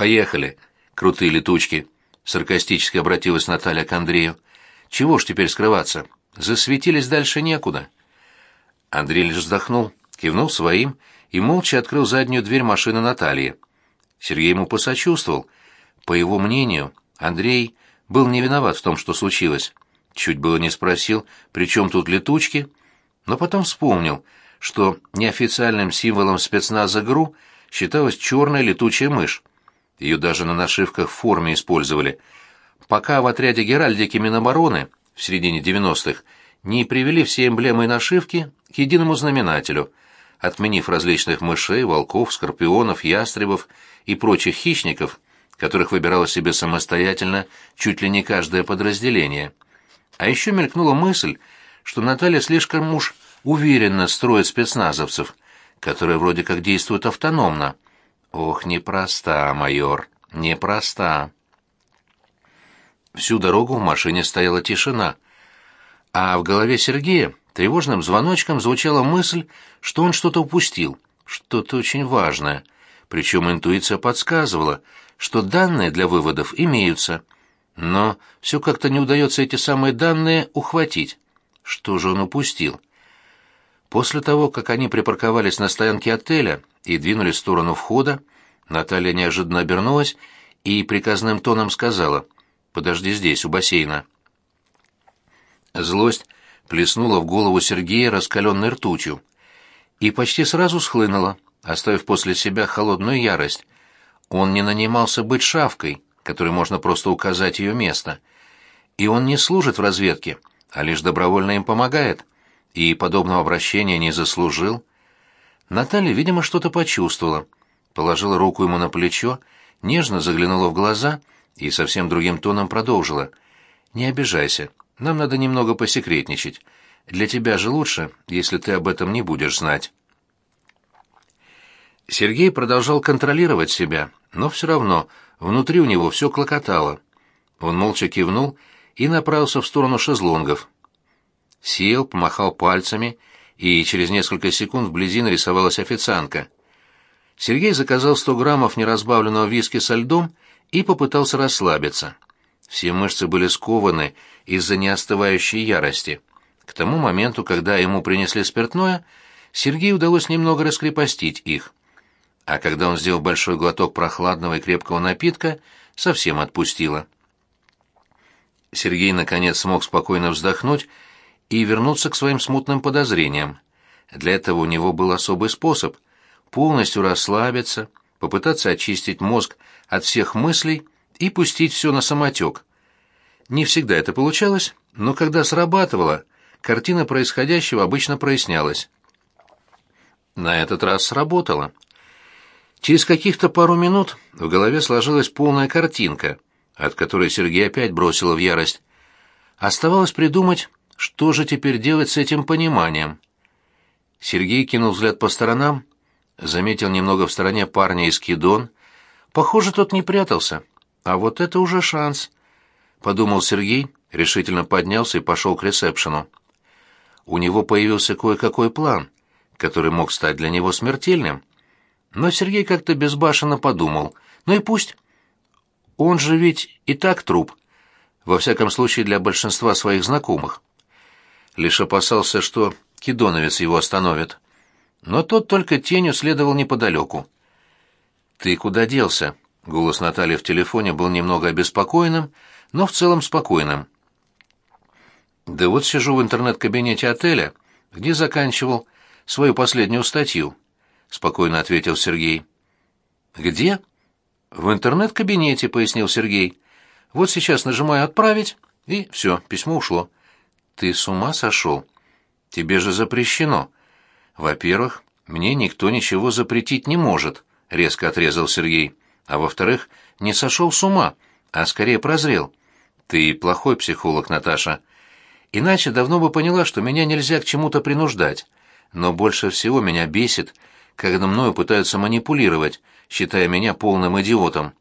«Поехали, крутые летучки», — саркастически обратилась Наталья к Андрею. «Чего ж теперь скрываться? Засветились дальше некуда». Андрей лишь вздохнул, кивнул своим и молча открыл заднюю дверь машины Натальи. Сергей ему посочувствовал. По его мнению, Андрей был не виноват в том, что случилось. Чуть было не спросил, при чем тут летучки, но потом вспомнил, что неофициальным символом спецназа ГРУ считалась черная летучая мышь. Ее даже на нашивках в форме использовали. Пока в отряде Геральдики Минобороны в середине 90-х не привели все эмблемы и нашивки к единому знаменателю, отменив различных мышей, волков, скорпионов, ястребов и прочих хищников, которых выбирало себе самостоятельно чуть ли не каждое подразделение. А еще мелькнула мысль, что Наталья слишком уж уверенно строит спецназовцев, которые вроде как действуют автономно. Ох, непроста, майор, непроста. Всю дорогу в машине стояла тишина, а в голове Сергея тревожным звоночком звучала мысль, что он что-то упустил, что-то очень важное, причем интуиция подсказывала, что данные для выводов имеются, но все как-то не удается эти самые данные ухватить. Что же он упустил? После того, как они припарковались на стоянке отеля и двинулись в сторону входа, Наталья неожиданно обернулась и приказным тоном сказала «Подожди здесь, у бассейна». Злость плеснула в голову Сергея раскаленной ртутью и почти сразу схлынула, оставив после себя холодную ярость. Он не нанимался быть шавкой, которой можно просто указать ее место. И он не служит в разведке, а лишь добровольно им помогает и подобного обращения не заслужил. Наталья, видимо, что-то почувствовала, положила руку ему на плечо, нежно заглянула в глаза и совсем другим тоном продолжила. «Не обижайся, нам надо немного посекретничать. Для тебя же лучше, если ты об этом не будешь знать». Сергей продолжал контролировать себя, но все равно внутри у него все клокотало. Он молча кивнул и направился в сторону шезлонгов сел, помахал пальцами, и через несколько секунд вблизи нарисовалась официантка. Сергей заказал сто граммов неразбавленного виски со льдом и попытался расслабиться. Все мышцы были скованы из-за неостывающей ярости. К тому моменту, когда ему принесли спиртное, Сергею удалось немного раскрепостить их. А когда он сделал большой глоток прохладного и крепкого напитка, совсем отпустило. Сергей, наконец, смог спокойно вздохнуть и вернуться к своим смутным подозрениям. Для этого у него был особый способ — полностью расслабиться, попытаться очистить мозг от всех мыслей и пустить все на самотек. Не всегда это получалось, но когда срабатывало, картина происходящего обычно прояснялась. На этот раз сработало. Через каких-то пару минут в голове сложилась полная картинка, от которой Сергей опять бросила в ярость. Оставалось придумать, что же теперь делать с этим пониманием? Сергей кинул взгляд по сторонам, заметил немного в стороне парня из Кидон. Похоже, тот не прятался. А вот это уже шанс, подумал Сергей, решительно поднялся и пошел к ресепшену. У него появился кое-какой план, который мог стать для него смертельным. Но Сергей как-то безбашенно подумал: "Ну и пусть. Он же ведь и так труп. Во всяком случае, для большинства своих знакомых лишь опасался, что кидоновец его остановит. Но тот только тенью следовал неподалеку. «Ты куда делся?» Голос Натальи в телефоне был немного обеспокоенным, но в целом спокойным. «Да вот сижу в интернет-кабинете отеля, где заканчивал свою последнюю статью», — спокойно ответил Сергей. «Где?» «В интернет-кабинете», — пояснил Сергей. «Вот сейчас нажимаю «Отправить», и все, письмо ушло. Ты с ума сошел? Тебе же запрещено. Во-первых, мне никто ничего запретить не может, резко отрезал Сергей. А во-вторых, не сошел с ума, а скорее прозрел. Ты плохой психолог, Наташа. Иначе давно бы поняла, что меня нельзя к чему-то принуждать. Но больше всего меня бесит, когда мною пытаются манипулировать, считая меня полным идиотом.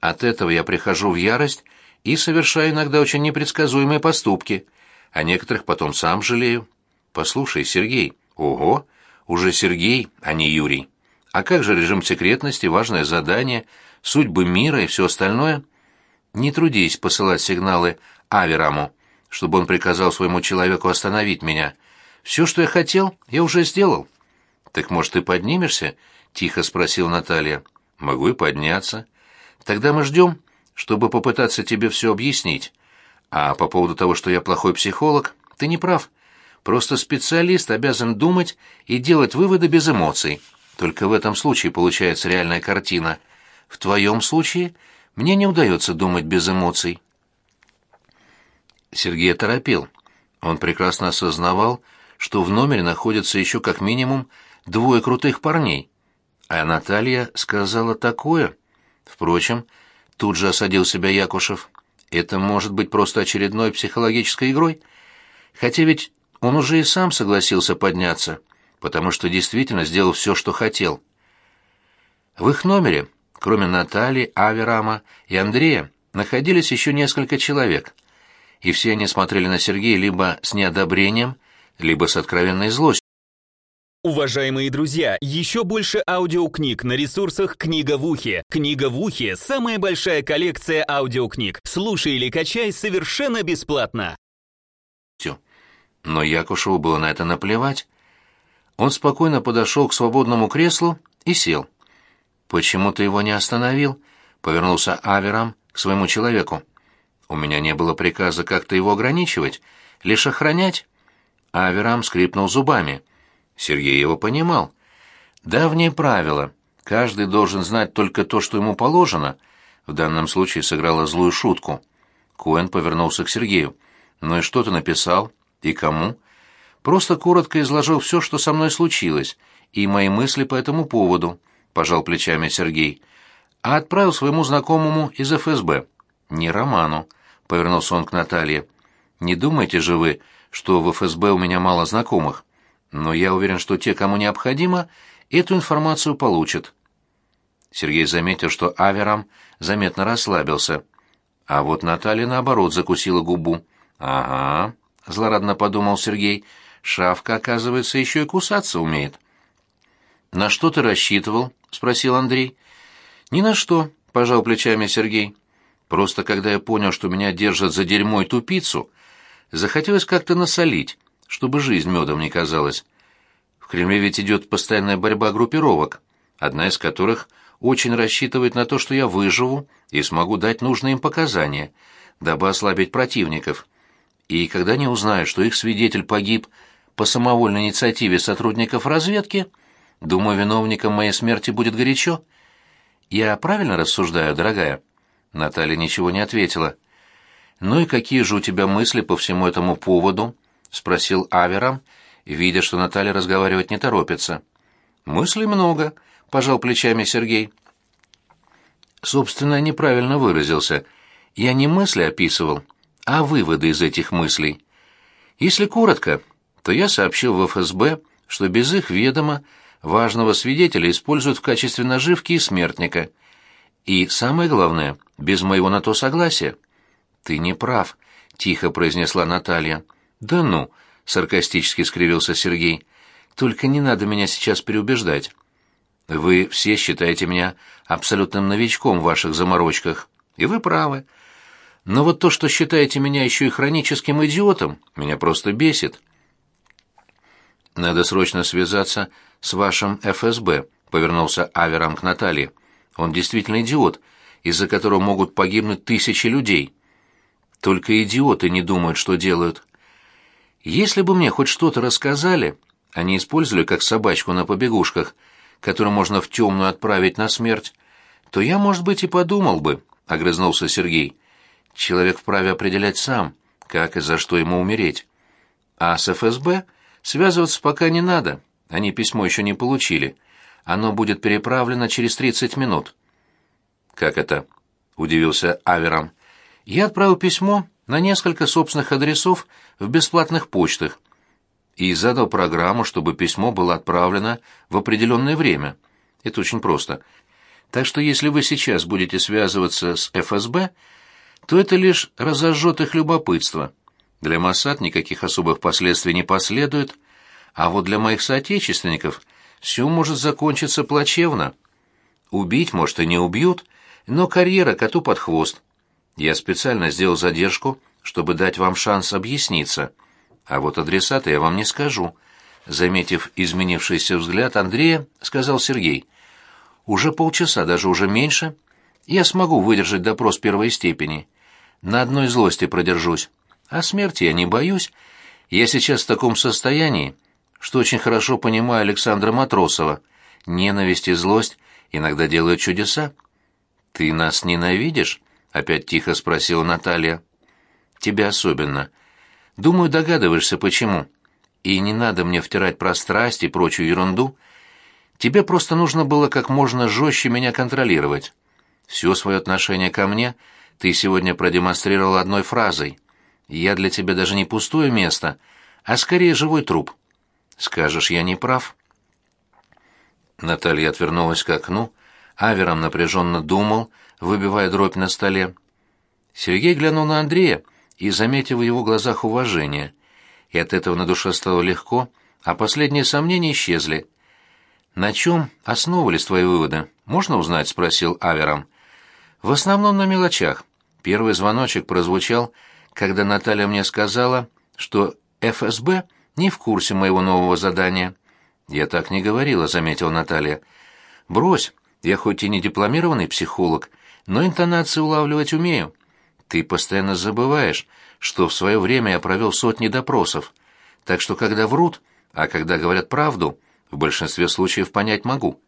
От этого я прихожу в ярость и совершаю иногда очень непредсказуемые поступки — о некоторых потом сам жалею. Послушай, Сергей. Ого, уже Сергей, а не Юрий. А как же режим секретности, важное задание? судьбы мира и все остальное. Не трудись посылать сигналы Авераму, чтобы он приказал своему человеку остановить меня. Все, что я хотел, я уже сделал. Так, может, ты поднимешься? Тихо спросил Наталья. Могу и подняться. Тогда мы ждем, чтобы попытаться тебе все объяснить. А по поводу того, что я плохой психолог, ты не прав. Просто специалист обязан думать и делать выводы без эмоций. Только в этом случае получается реальная картина. В твоем случае мне не удается думать без эмоций. Сергей торопил. Он прекрасно осознавал, что в номере находится еще как минимум двое крутых парней. А Наталья сказала такое. Впрочем, тут же осадил себя Якушев. Это может быть просто очередной психологической игрой. Хотя ведь он уже и сам согласился подняться, потому что действительно сделал все, что хотел. В их номере, кроме Натальи, Аверама и Андрея, находились еще несколько человек, и все они смотрели на Сергея либо с неодобрением, либо с откровенной злостью. Уважаемые друзья, еще больше аудиокниг на ресурсах «Книга в ухе». «Книга в ухе» — самая большая коллекция аудиокниг. Слушай или качай совершенно бесплатно. Но Якушеву было на это наплевать. Он спокойно подошел к свободному креслу и сел. «Почему ты его не остановил?» — повернулся Аверам к своему человеку. «У меня не было приказа как-то его ограничивать, лишь охранять». Аверам скрипнул зубами. Сергей его понимал. Давнее правило. Каждый должен знать только то, что ему положено. В данном случае сыграла злую шутку. Коэн повернулся к Сергею. «Ну и что ты написал?» «И кому?» «Просто коротко изложил все, что со мной случилось, и мои мысли по этому поводу», — пожал плечами Сергей. «А отправил своему знакомому из ФСБ». «Не Роману», — повернулся он к Наталье. «Не думайте же вы, что в ФСБ у меня мало знакомых, но я уверен, что те, кому необходимо, эту информацию получат». Сергей заметил, что Аверам заметно расслабился. А вот Наталья, наоборот, закусила губу. «Ага, — злорадно подумал Сергей. «Шавка, оказывается, еще и кусаться умеет». «На что ты рассчитывал?» — спросил Андрей. «Ни на что», — пожал плечами Сергей. «Просто когда я понял, что меня держат за дерьмо и тупицу, захотелось как-то насолить, чтобы жизнь медом не казалась. В Кремле ведь идет постоянная борьба группировок, одна из которых очень рассчитывает на то, что я выживу и смогу дать нужные им показания, дабы ослабить противников» и когда они узнают, что их свидетель погиб по самовольной инициативе сотрудников разведки, думаю, виновником моей смерти будет горячо. Я правильно рассуждаю, дорогая? Наталья ничего не ответила. Ну и какие же у тебя мысли по всему этому поводу? Спросил Аверам, видя, что Наталья разговаривать не торопится. Мыслей много, пожал плечами Сергей. Собственно, неправильно выразился. Я не мысли описывал, а выводы из этих мыслей. Если коротко, то я сообщил в ФСБ, что без их ведома важного свидетеля используют в качестве наживки и смертника. И самое главное, без моего на то согласия. Ты не прав, тихо произнесла Наталья. Да ну, саркастически скривился Сергей. Только не надо меня сейчас переубеждать. Вы все считаете меня абсолютным новичком в ваших заморочках, и вы правы. Но вот то, что считаете меня еще и хроническим идиотом, меня просто бесит. Надо срочно связаться с вашим ФСБ, повернулся Аверам к Наталье. Он действительно идиот, из-за которого могут погибнуть тысячи людей. Только идиоты не думают, что делают. Если бы мне хоть что-то рассказали, они использовали как собачку на побегушках, которую можно в темную отправить на смерть, то я, может быть, и подумал бы, — огрызнулся Сергей. Человек вправе определять сам, как и за что ему умереть. А с ФСБ связываться пока не надо, они письмо еще не получили. Оно будет переправлено через 30 минут. «Как это?» — удивился Аверам. «Я отправил письмо на несколько собственных адресов в бесплатных почтах и задал программу, чтобы письмо было отправлено в определенное время. Это очень просто. Так что если вы сейчас будете связываться с ФСБ, то это лишь разожжет их любопытство. Для Моссад никаких особых последствий не последует, а вот для моих соотечественников все может закончиться плачевно. Убить, может, и не убьют, но карьера коту под хвост. Я специально сделал задержку, чтобы дать вам шанс объясниться. А вот адресата я вам не скажу. Заметив изменившийся взгляд Андрея, сказал Сергей. Уже полчаса, даже уже меньше, я смогу выдержать допрос первой степени. На одной злости продержусь. А смерти я не боюсь. Я сейчас в таком состоянии, что очень хорошо понимаю Александра Матросова. Ненависть и злость иногда делают чудеса. «Ты нас ненавидишь?» — опять тихо спросила Наталья. «Тебя особенно. Думаю, догадываешься, почему. И не надо мне втирать про страсть и прочую ерунду. Тебе просто нужно было как можно жестче меня контролировать. Все свое отношение ко мне ты сегодня продемонстрировал одной фразой. Я для тебя даже не пустое место, а скорее живой труп. Скажешь, я не прав?» Наталья отвернулась к окну, Авером напряженно думал, выбивая дробь на столе. Сергей глянул на Андрея и заметил в его глазах уважение. И от этого на душе стало легко, а последние сомнения исчезли. «На чем основывались твои выводы? Можно узнать?» — спросил Авером. «В основном на мелочах. Первый звоночек прозвучал, когда Наталья мне сказала, что ФСБ не в курсе моего нового задания». «Я так не говорила», — заметила Наталья. «Брось, я хоть и не дипломированный психолог, но интонации улавливать умею. Ты постоянно забываешь, что в свое время я провел сотни допросов, так что когда врут, а когда говорят правду, в большинстве случаев понять могу.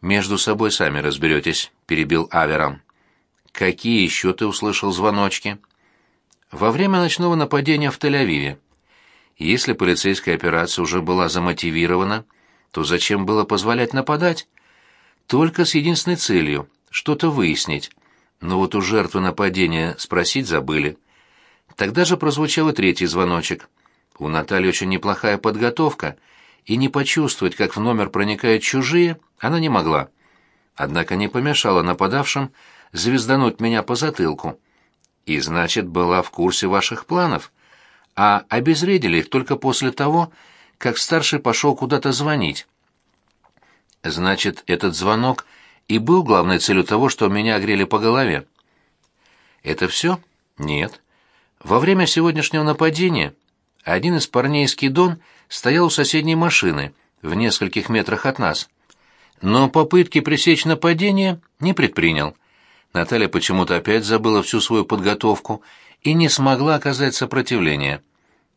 «Между собой сами разберетесь», — перебил Авером. «Какие еще ты услышал звоночки?» «Во время ночного нападения в Тель-Авиве. Если полицейская операция уже была замотивирована, то зачем было позволять нападать?» только с единственной целью — что-то выяснить. Но вот у жертвы нападения спросить забыли. Тогда же прозвучал и третий звоночек. У Натальи очень неплохая подготовка, и не почувствовать, как в номер проникают чужие, она не могла. Однако не помешала нападавшим звездануть меня по затылку. И, значит, была в курсе ваших планов. А обезвредили их только после того, как старший пошел куда-то звонить. Значит, этот звонок и был главной целью того, что меня огрели по голове. Это все? Нет. Во время сегодняшнего нападения один из парней из Кидон стоял у соседней машины, в нескольких метрах от нас. Но попытки пресечь нападение не предпринял. Наталья почему-то опять забыла всю свою подготовку и не смогла оказать сопротивление.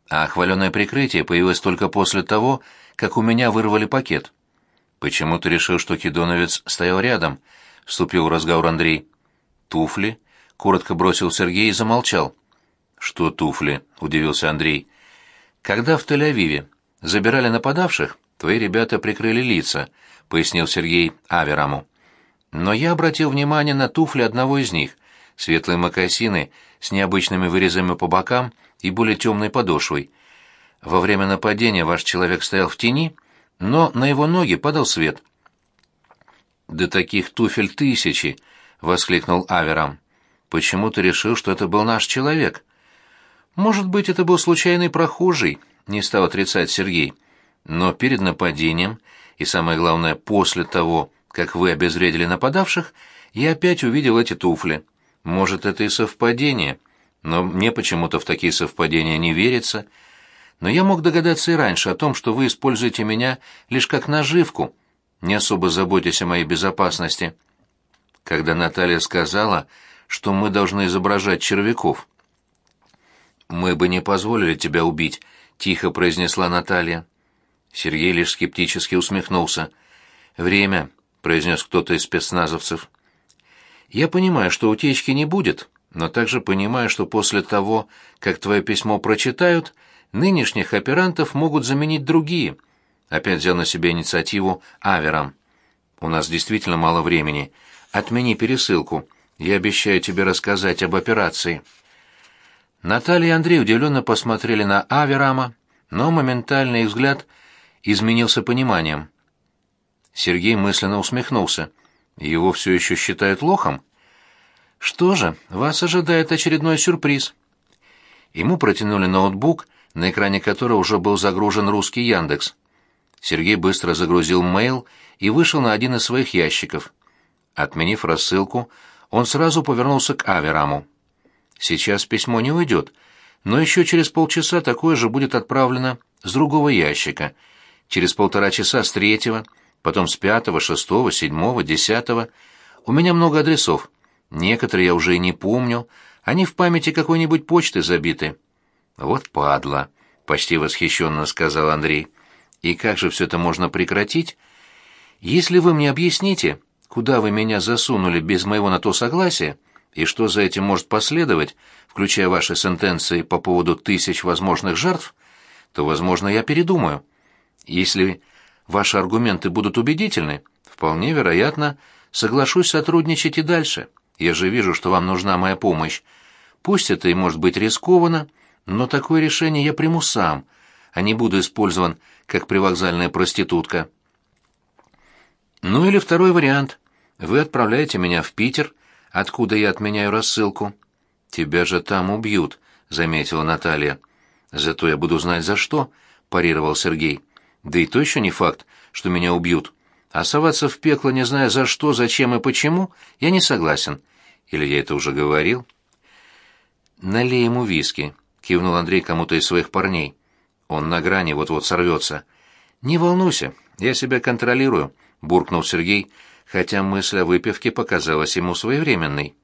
А хваленое прикрытие появилось только после того, как у меня вырвали пакет. «Почему ты решил, что кедоновец стоял рядом?» — вступил в разговор Андрей. «Туфли?» — коротко бросил Сергей и замолчал. «Что туфли?» — удивился Андрей. «Когда в Тель-Авиве забирали нападавших, твои ребята прикрыли лица», — пояснил Сергей Авераму. «Но я обратил внимание на туфли одного из них, светлые мокасины с необычными вырезами по бокам и более темной подошвой. Во время нападения ваш человек стоял в тени, но на его ноги падал свет. «Да таких туфель тысячи!» — воскликнул Аверам. «Почему ты решил, что это был наш человек?» «Может быть, это был случайный прохожий», — не стал отрицать Сергей. «Но перед нападением, и самое главное, после того, как вы обезвредили нападавших, я опять увидел эти туфли. Может, это и совпадение, но мне почему-то в такие совпадения не верится» но я мог догадаться и раньше о том, что вы используете меня лишь как наживку, не особо заботясь о моей безопасности. Когда Наталья сказала, что мы должны изображать червяков. «Мы бы не позволили тебя убить», — тихо произнесла Наталья. Сергей лишь скептически усмехнулся. «Время», — произнес кто-то из спецназовцев. «Я понимаю, что утечки не будет, но также понимаю, что после того, как твое письмо прочитают, Нынешних оперантов могут заменить другие. Опять взял на себя инициативу Аверам. У нас действительно мало времени. Отмени пересылку. Я обещаю тебе рассказать об операции. Наталья и Андрей удивленно посмотрели на Аверама, но моментально их взгляд изменился пониманием. Сергей мысленно усмехнулся. Его все еще считают лохом? Что же, вас ожидает очередной сюрприз. Ему протянули ноутбук, на экране которого уже был загружен русский Яндекс. Сергей быстро загрузил мейл и вышел на один из своих ящиков. Отменив рассылку, он сразу повернулся к Авераму. «Сейчас письмо не уйдет, но еще через полчаса такое же будет отправлено с другого ящика, через полтора часа с третьего, потом с пятого, шестого, седьмого, десятого. У меня много адресов. Некоторые я уже и не помню, они в памяти какой-нибудь почты забиты». «Вот падла», — почти восхищенно сказал Андрей. «И как же все это можно прекратить? Если вы мне объясните, куда вы меня засунули без моего на то согласия, и что за этим может последовать, включая ваши сентенции по поводу тысяч возможных жертв, то, возможно, я передумаю. Если ваши аргументы будут убедительны, вполне вероятно, соглашусь сотрудничать и дальше. Я же вижу, что вам нужна моя помощь. Пусть это и может быть рискованно, но такое решение я приму сам, а не буду использован как привокзальная проститутка. Ну или второй вариант. Вы отправляете меня в Питер, откуда я отменяю рассылку. Тебя же там убьют, заметила Наталья. Зато я буду знать за что, парировал Сергей. Да и то еще не факт, что меня убьют. А соваться в пекло, не зная за что, зачем и почему, я не согласен. Или я это уже говорил? Налей ему виски, кивнул Андрей кому-то из своих парней. Он на грани вот-вот сорвется. Не волнуйся, я себя контролирую, буркнул Сергей, хотя мысль о выпивке показалась ему своевременной.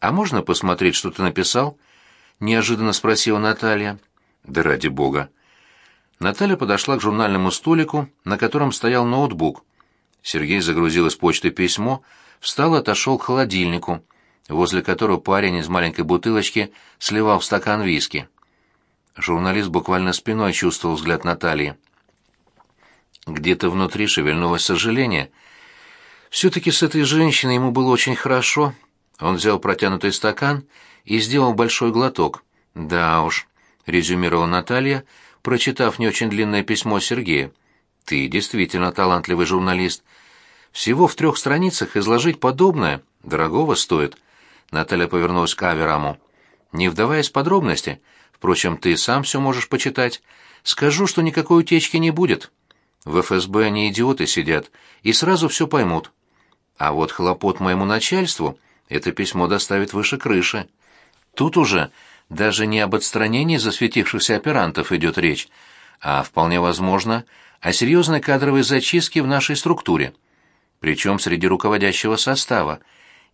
«А можно посмотреть, что ты написал?» — неожиданно спросила Наталья. «Да ради бога». Наталья подошла к журнальному столику, на котором стоял ноутбук. Сергей загрузил из почты письмо, встал и отошел к холодильнику, возле которого парень из маленькой бутылочки сливал в стакан виски. Журналист буквально спиной чувствовал взгляд Натальи. Где-то внутри шевельнулось сожаление — все-таки с этой женщиной ему было очень хорошо. Он взял протянутый стакан и сделал большой глоток. «Да уж», — резюмировала Наталья, прочитав не очень длинное письмо Сергея. «Ты действительно талантливый журналист. Всего в трех страницах изложить подобное дорогого стоит». Наталья повернулась к Авераму. «Не вдаваясь в подробности, впрочем, ты сам все можешь почитать, скажу, что никакой утечки не будет. В ФСБ они идиоты сидят и сразу все поймут. А вот хлопот моему начальству это письмо доставит выше крыши. Тут уже даже не об отстранении засветившихся оперантов идет речь, а, вполне возможно, о серьезной кадровой зачистке в нашей структуре. Причем среди руководящего состава.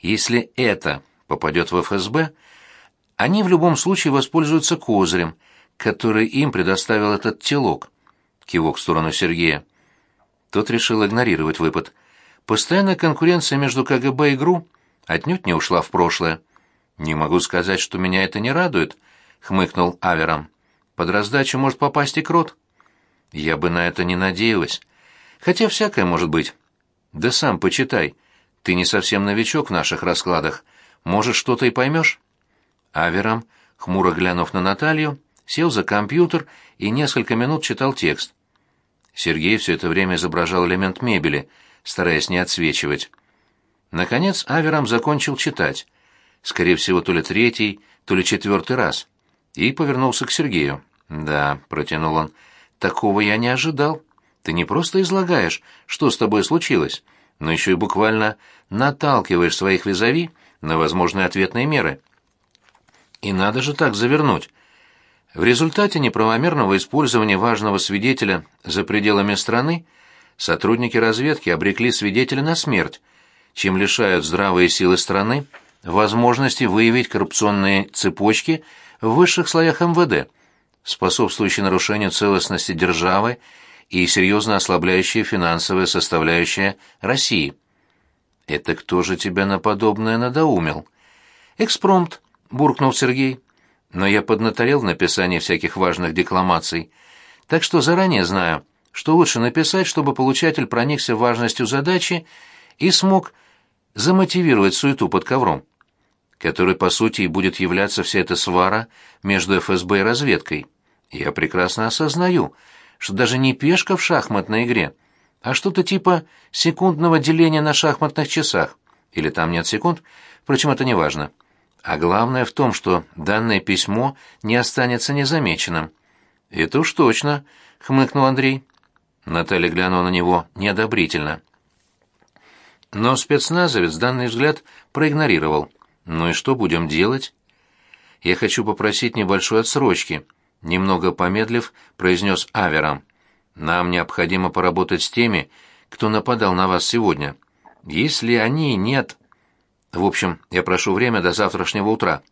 Если это попадет в ФСБ, они в любом случае воспользуются козырем, который им предоставил этот телок. Кивок в сторону Сергея. Тот решил игнорировать выпад – Постоянная конкуренция между КГБ и ГРУ отнюдь не ушла в прошлое. «Не могу сказать, что меня это не радует», — хмыкнул Авером. «Под раздачу может попасть и крот». «Я бы на это не надеялась. Хотя всякое может быть. Да сам почитай. Ты не совсем новичок в наших раскладах. Может, что-то и поймешь?» Авером, хмуро глянув на Наталью, сел за компьютер и несколько минут читал текст. Сергей все это время изображал элемент мебели — стараясь не отсвечивать. Наконец Аверам закончил читать, скорее всего, то ли третий, то ли четвертый раз, и повернулся к Сергею. «Да», — протянул он, — «такого я не ожидал. Ты не просто излагаешь, что с тобой случилось, но еще и буквально наталкиваешь своих визави на возможные ответные меры. И надо же так завернуть». В результате неправомерного использования важного свидетеля за пределами страны сотрудники разведки обрекли свидетеля на смерть, чем лишают здравые силы страны возможности выявить коррупционные цепочки в высших слоях МВД, способствующие нарушению целостности державы и серьезно ослабляющие финансовые составляющие России. «Это кто же тебя на подобное надоумил?» «Экспромт», — буркнул Сергей. «Но я поднаторел в написании всяких важных декламаций, так что заранее знаю, что лучше написать, чтобы получатель проникся важностью задачи и смог замотивировать суету под ковром, которой, по сути, и будет являться вся эта свара между ФСБ и разведкой. Я прекрасно осознаю, что даже не пешка в шахматной игре, а что-то типа секундного деления на шахматных часах. Или там нет секунд, впрочем, это не важно. А главное в том, что данное письмо не останется незамеченным. «Это уж точно», — хмыкнул Андрей. Наталья глянула на него неодобрительно. Но спецназовец данный взгляд проигнорировал. «Ну и что будем делать?» «Я хочу попросить небольшой отсрочки», — немного помедлив, произнес Аверам. «Нам необходимо поработать с теми, кто нападал на вас сегодня. Если они нет...» «В общем, я прошу время до завтрашнего утра».